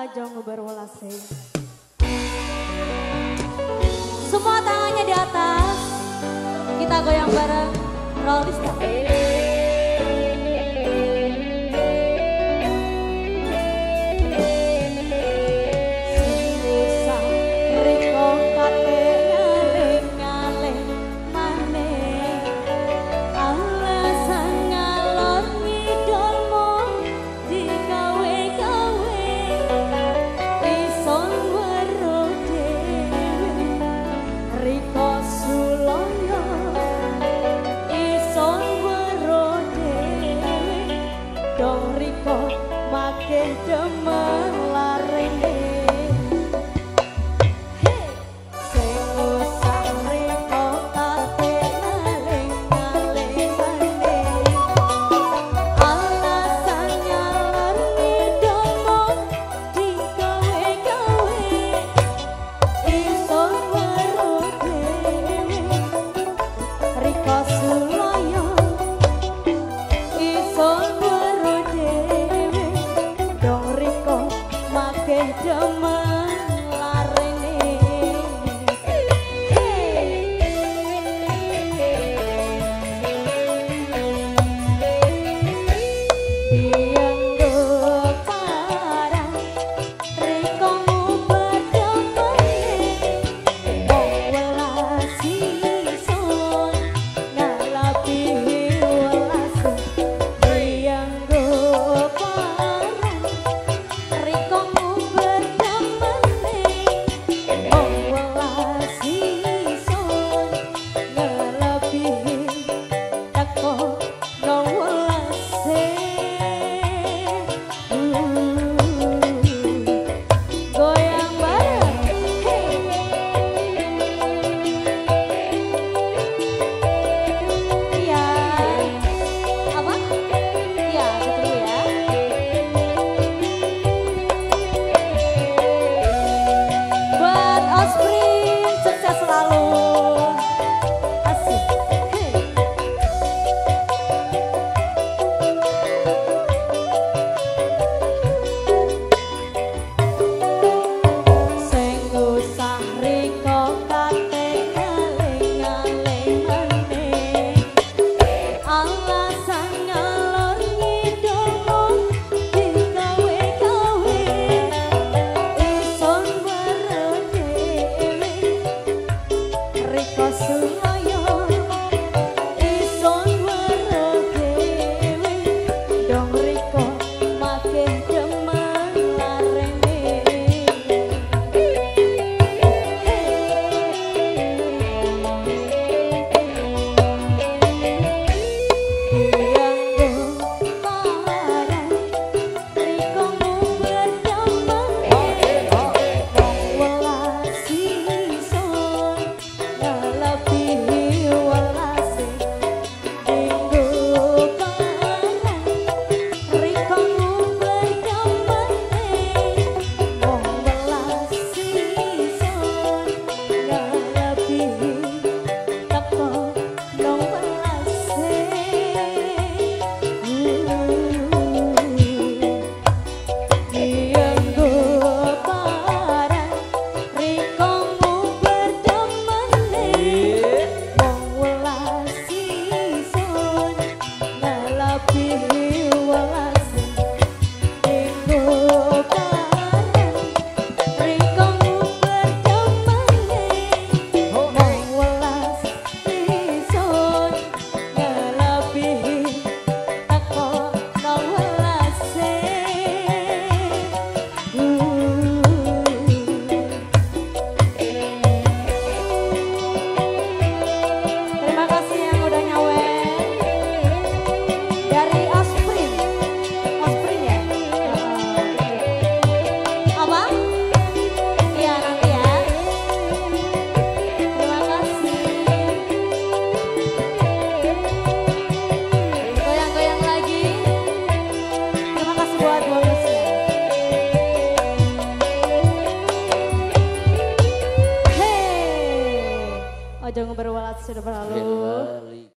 aja berwelase. Semua tangannya di atas. Kita goyang bareng. Rollista. dong Bien.